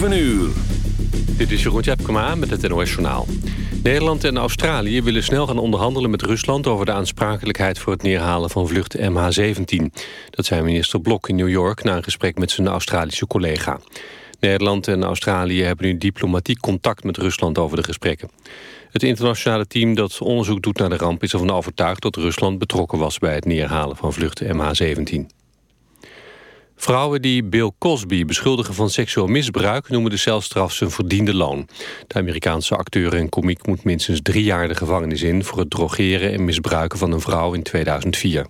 7 uur. Dit is Jeroen Tjepkema met het NOS Journaal. Nederland en Australië willen snel gaan onderhandelen met Rusland... over de aansprakelijkheid voor het neerhalen van vlucht MH17. Dat zei minister Blok in New York... na een gesprek met zijn Australische collega. Nederland en Australië hebben nu diplomatiek contact met Rusland over de gesprekken. Het internationale team dat onderzoek doet naar de ramp... is ervan overtuigd dat Rusland betrokken was bij het neerhalen van vlucht MH17. Vrouwen die Bill Cosby beschuldigen van seksueel misbruik... noemen de celstraf zijn verdiende loon. De Amerikaanse acteur en komiek moet minstens drie jaar de gevangenis in... voor het drogeren en misbruiken van een vrouw in 2004.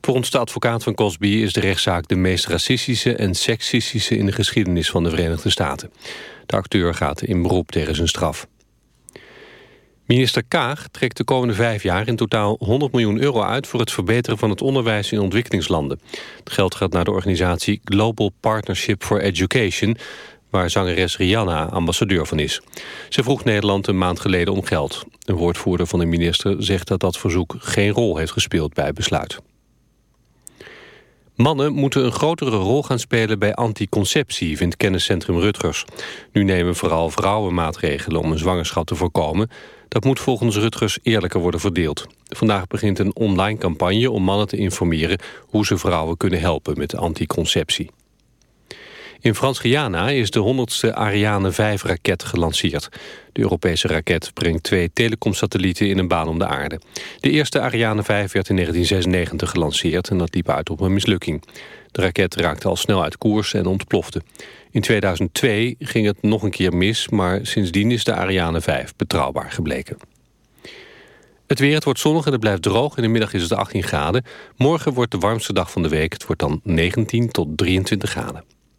Volgens de advocaat van Cosby is de rechtszaak de meest racistische en seksistische in de geschiedenis van de Verenigde Staten. De acteur gaat in beroep tegen zijn straf. Minister Kaag trekt de komende vijf jaar in totaal 100 miljoen euro uit... voor het verbeteren van het onderwijs in ontwikkelingslanden. Het geld gaat naar de organisatie Global Partnership for Education... waar zangeres Rihanna ambassadeur van is. Ze vroeg Nederland een maand geleden om geld. Een woordvoerder van de minister zegt dat dat verzoek geen rol heeft gespeeld bij besluit. Mannen moeten een grotere rol gaan spelen bij anticonceptie, vindt kenniscentrum Rutgers. Nu nemen vooral vrouwen maatregelen om een zwangerschap te voorkomen. Dat moet volgens Rutgers eerlijker worden verdeeld. Vandaag begint een online campagne om mannen te informeren... hoe ze vrouwen kunnen helpen met anticonceptie. In Frans-Guyana is de 100ste Ariane 5-raket gelanceerd. De Europese raket brengt twee telecomsatellieten in een baan om de aarde. De eerste Ariane 5 werd in 1996 gelanceerd en dat liep uit op een mislukking. De raket raakte al snel uit koers en ontplofte. In 2002 ging het nog een keer mis, maar sindsdien is de Ariane 5 betrouwbaar gebleken. Het weer, het wordt zonnig en het blijft droog. In de middag is het 18 graden. Morgen wordt de warmste dag van de week. Het wordt dan 19 tot 23 graden.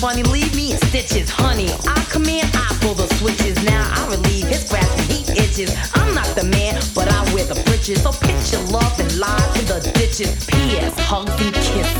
funny, leave me in stitches, honey. I come in, I pull the switches. Now I relieve his grasp and he itches. I'm not the man, but I wear the britches. So pitch your love and lie in the ditches. P.S. Hugs and kisses.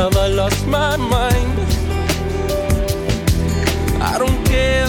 Have I lost my mind? I don't care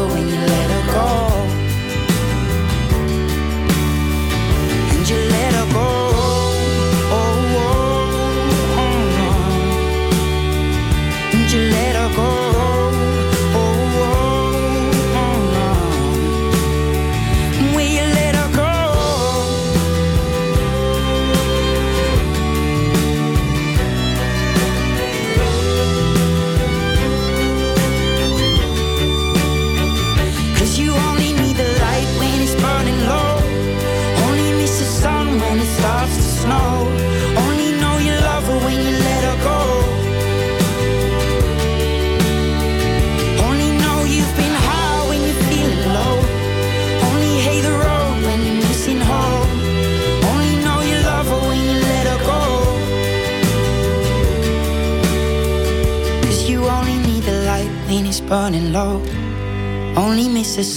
When you let her go.